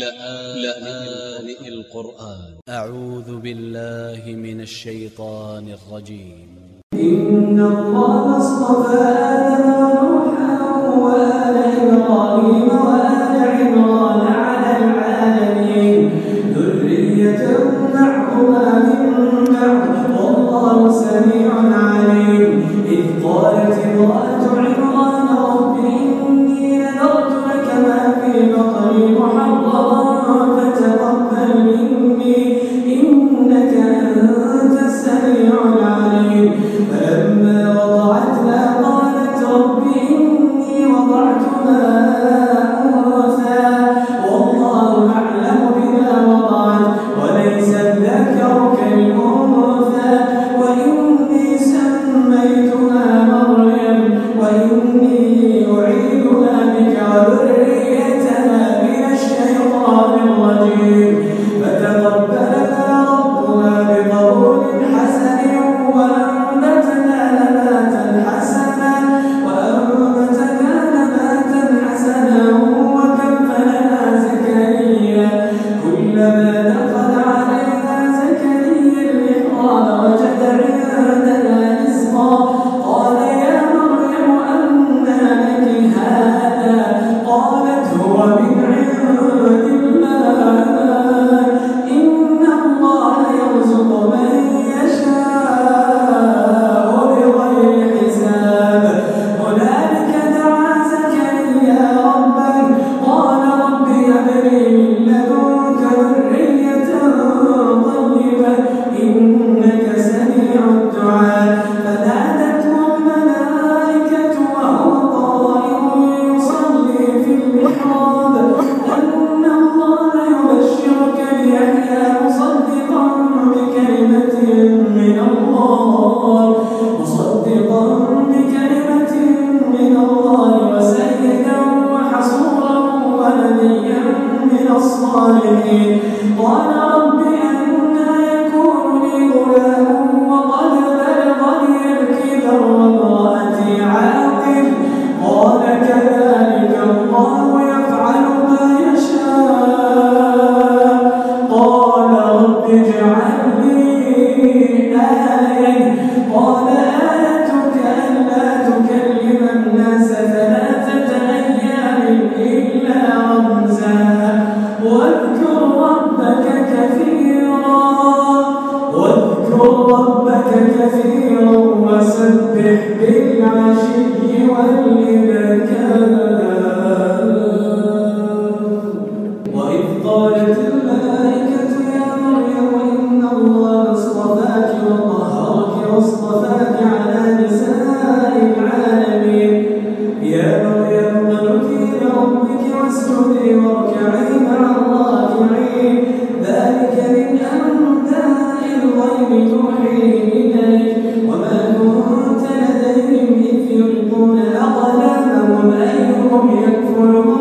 لآن القرآن. أ ع و ذ ب ا ل ل ه من ا ل ش ي ط ا ن ا ل ر ج ي م إن الله اصطفى آدم ونوحا وآل إبراهيم وآل عمران على العالمين. ذرية بعضها من بعض والله سميع وليا من الصالحين. قال رب يكفر